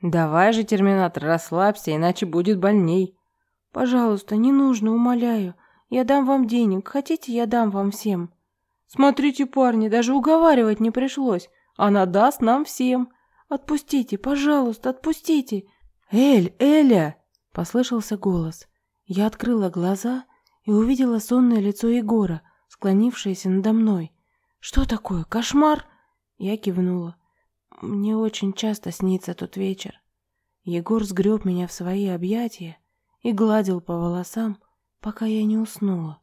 Давай же, терминатор, расслабься, иначе будет больней. Пожалуйста, не нужно, умоляю. Я дам вам денег. Хотите, я дам вам всем. Смотрите, парни, даже уговаривать не пришлось. Она даст нам всем. Отпустите, пожалуйста, отпустите. Эль, Эля, послышался голос. Я открыла глаза и увидела сонное лицо Егора, склонившееся надо мной. Что такое? Кошмар? Я кивнула. Мне очень часто снится тот вечер. Егор сгреб меня в свои объятия и гладил по волосам, пока я не уснула.